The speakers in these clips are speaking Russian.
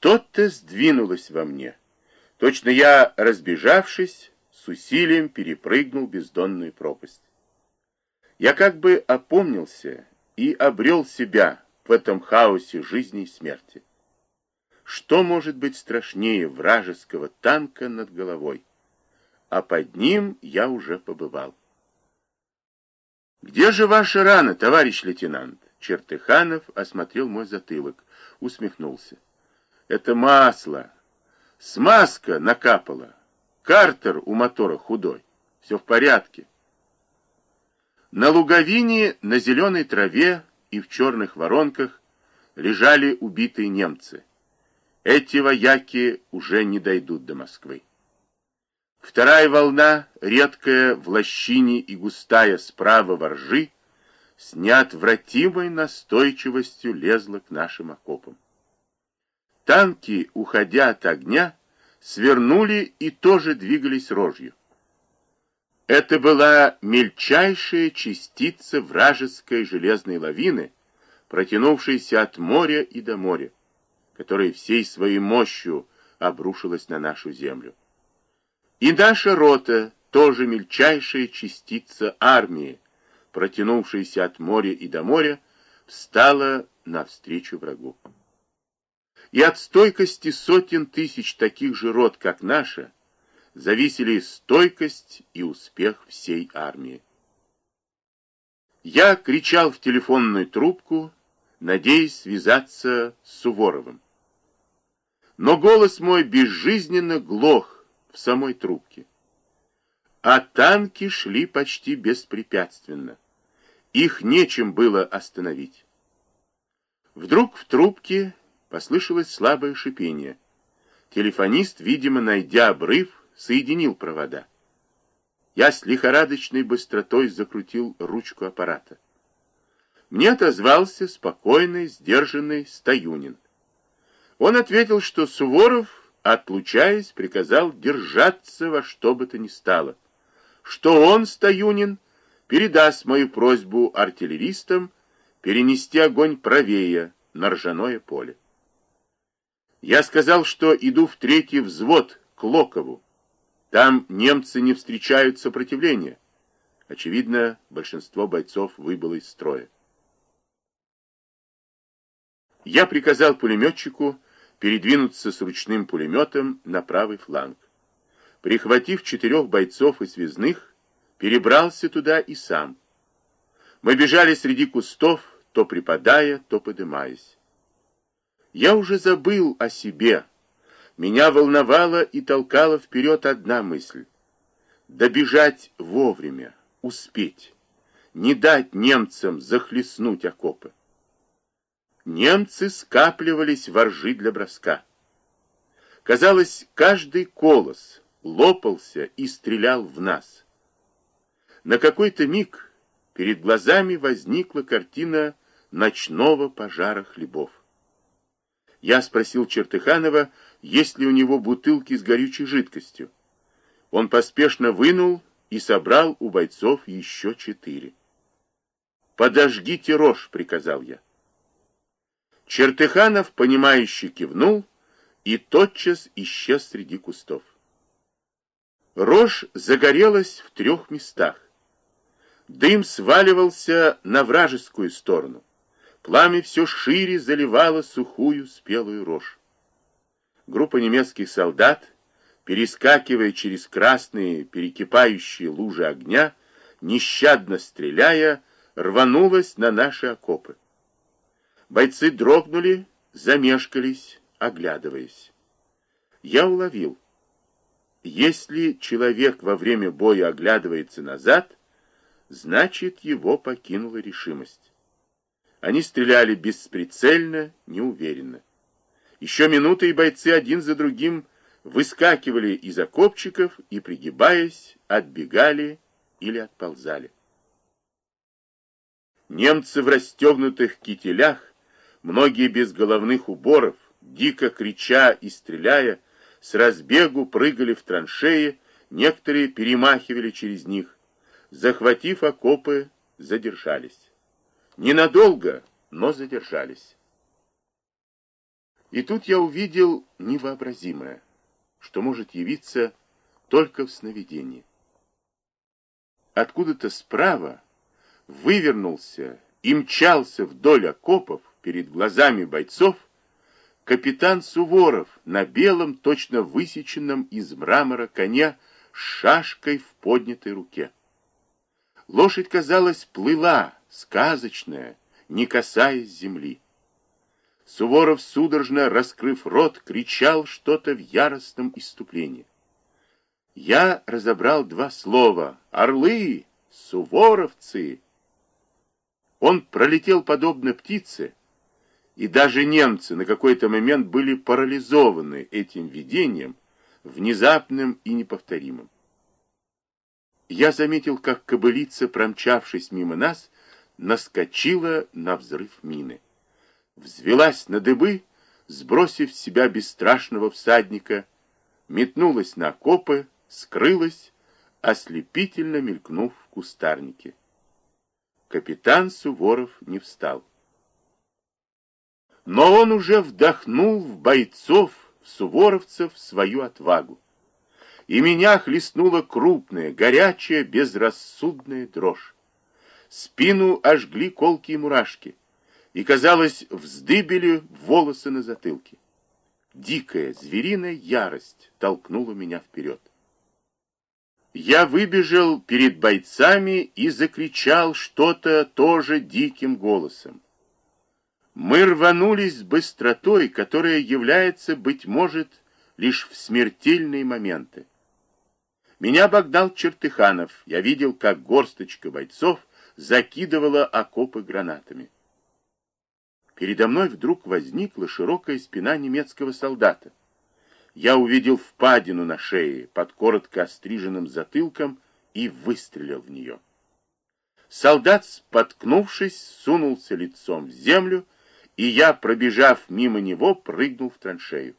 Что-то сдвинулось во мне. Точно я, разбежавшись, с усилием перепрыгнул бездонную пропасть. Я как бы опомнился и обрел себя в этом хаосе жизни и смерти. Что может быть страшнее вражеского танка над головой? А под ним я уже побывал. «Где же ваша рана, товарищ лейтенант?» Чертыханов осмотрел мой затылок, усмехнулся. «Это масло. Смазка накапала. Картер у мотора худой. Все в порядке». На луговине, на зеленой траве и в черных воронках лежали убитые немцы. Эти вояки уже не дойдут до Москвы. Вторая волна, редкая в лощине и густая справа воржи, с неотвратимой настойчивостью лезла к нашим окопам. Танки, уходя от огня, свернули и тоже двигались рожью. Это была мельчайшая частица вражеской железной лавины, протянувшейся от моря и до моря, которая всей своей мощью обрушилась на нашу землю. И наша рота, тоже мельчайшая частица армии, протянувшаяся от моря и до моря, встала навстречу врагу. И от стойкости сотен тысяч таких же рот, как наша, зависели стойкость и успех всей армии. Я кричал в телефонную трубку, надеясь связаться с Суворовым. Но голос мой безжизненно глох, в самой трубке. А танки шли почти беспрепятственно. Их нечем было остановить. Вдруг в трубке послышалось слабое шипение. Телефонист, видимо, найдя обрыв, соединил провода. Я с лихорадочной быстротой закрутил ручку аппарата. Мне отозвался спокойный, сдержанный Стоюнин. Он ответил, что Суворов отлучаясь, приказал держаться во что бы то ни стало, что он, Стоюнин, передаст мою просьбу артиллеристам перенести огонь правее на ржаное поле. Я сказал, что иду в третий взвод к Локову. Там немцы не встречают сопротивления. Очевидно, большинство бойцов выбыло из строя. Я приказал пулеметчику передвинуться с ручным пулеметом на правый фланг. Прихватив четырех бойцов и связных, перебрался туда и сам. Мы бежали среди кустов, то припадая, то подымаясь. Я уже забыл о себе. Меня волновала и толкала вперед одна мысль. Добежать вовремя, успеть. Не дать немцам захлестнуть окопы немцы скапливались во ржи для броска. Казалось, каждый колос лопался и стрелял в нас. На какой-то миг перед глазами возникла картина ночного пожара хлебов. Я спросил Чертыханова, есть ли у него бутылки с горючей жидкостью. Он поспешно вынул и собрал у бойцов еще четыре. «Подожгите рожь», — приказал я. Чертыханов, понимающе кивнул и тотчас исчез среди кустов. Рожь загорелась в трех местах. Дым сваливался на вражескую сторону. Пламя все шире заливало сухую спелую рожь. Группа немецких солдат, перескакивая через красные перекипающие лужи огня, нещадно стреляя, рванулась на наши окопы. Бойцы дрогнули, замешкались, оглядываясь. Я уловил. Если человек во время боя оглядывается назад, значит, его покинула решимость. Они стреляли бесприцельно, неуверенно. Еще минуты, и бойцы один за другим выскакивали из окопчиков и, пригибаясь, отбегали или отползали. Немцы в расстегнутых кителях Многие без головных уборов, дико крича и стреляя, с разбегу прыгали в траншеи, некоторые перемахивали через них. Захватив окопы, задержались. Ненадолго, но задержались. И тут я увидел невообразимое, что может явиться только в сновидении. Откуда-то справа вывернулся и мчался вдоль окопов перед глазами бойцов капитан Суворов на белом, точно высеченном из мрамора коне с шашкой в поднятой руке. Лошадь, казалось, плыла, сказочная, не касаясь земли. Суворов, судорожно раскрыв рот, кричал что-то в яростном иступлении. Я разобрал два слова «Орлы! Суворовцы!» Он пролетел подобно птице, и даже немцы на какой-то момент были парализованы этим видением, внезапным и неповторимым. Я заметил, как кобылица, промчавшись мимо нас, наскочила на взрыв мины. Взвелась на дыбы, сбросив с себя бесстрашного всадника, метнулась на окопы, скрылась, ослепительно мелькнув в кустарнике. Капитан Суворов не встал. Но он уже вдохнул в бойцов, в суворовцев свою отвагу. И меня хлестнула крупная, горячая, безрассудная дрожь. Спину ожгли колкие мурашки, и, казалось, вздыбили волосы на затылке. Дикая, звериная ярость толкнула меня вперед. Я выбежал перед бойцами и закричал что-то тоже диким голосом. Мы рванулись с быстротой, которая является, быть может, лишь в смертельные моменты. Меня обогнал Чертыханов. Я видел, как горсточка бойцов закидывала окопы гранатами. Передо мной вдруг возникла широкая спина немецкого солдата. Я увидел впадину на шее под коротко остриженным затылком и выстрелил в нее. Солдат, споткнувшись, сунулся лицом в землю, и я, пробежав мимо него, прыгнул в траншею.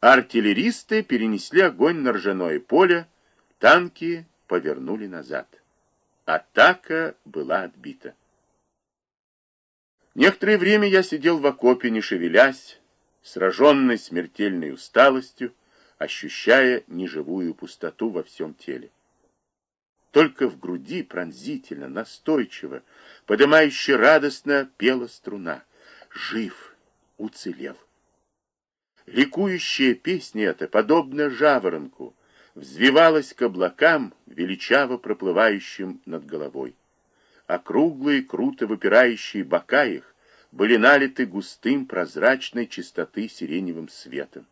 Артиллеристы перенесли огонь на ржаное поле, танки повернули назад. Атака была отбита. Некоторое время я сидел в окопе, не шевелясь, сраженный смертельной усталостью, ощущая неживую пустоту во всем теле. Только в груди пронзительно, настойчиво, подымающе радостно пела струна. Жив, уцелел. Ликующая песня эта, подобно жаворонку, взвивалась к облакам, величаво проплывающим над головой. Округлые, круто выпирающие бока их были налиты густым прозрачной чистоты сиреневым светом.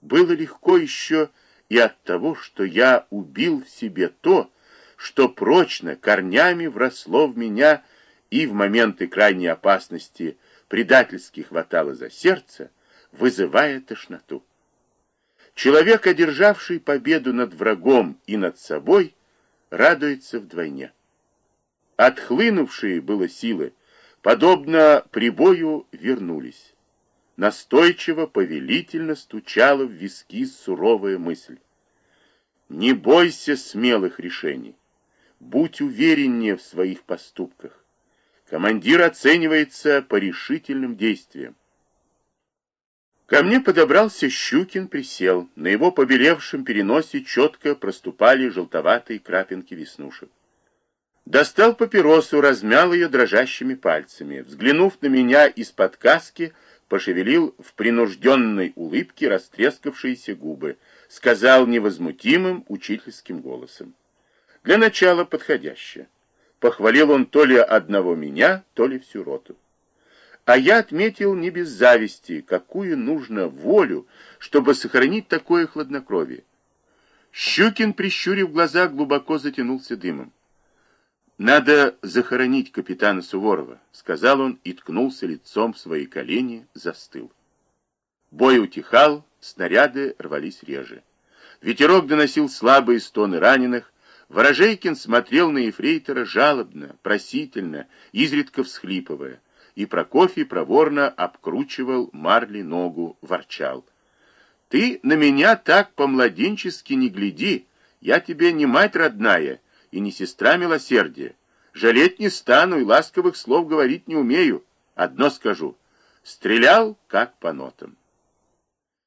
Было легко еще и от того, что я убил в себе то, что прочно корнями вросло в меня и в моменты крайней опасности предательски хватало за сердце, вызывая тошноту. Человек, одержавший победу над врагом и над собой, радуется вдвойне. Отхлынувшие было силы, подобно прибою, вернулись. Настойчиво, повелительно стучала в виски суровая мысль. Не бойся смелых решений. Будь увереннее в своих поступках. Командир оценивается по решительным действиям. Ко мне подобрался Щукин, присел. На его побелевшем переносе четко проступали желтоватые крапинки веснушек. Достал папиросу, размял ее дрожащими пальцами. Взглянув на меня из-под каски, пошевелил в принужденной улыбке растрескавшиеся губы, сказал невозмутимым учительским голосом. Для начала подходящее. Похвалил он то ли одного меня, то ли всю роту. А я отметил не без зависти, какую нужно волю, чтобы сохранить такое хладнокровие. Щукин, прищурив глаза, глубоко затянулся дымом. «Надо захоронить капитана Суворова», — сказал он и ткнулся лицом в свои колени, застыл. Бой утихал, снаряды рвались реже. Ветерок доносил слабые стоны раненых. Ворожейкин смотрел на ефрейтора жалобно, просительно, изредка всхлипывая. И Прокофий проворно обкручивал марли ногу, ворчал. «Ты на меня так по-младенчески не гляди, я тебе не мать родная» и не сестра милосердия. Жалеть не стану и ласковых слов говорить не умею. Одно скажу. Стрелял, как по нотам.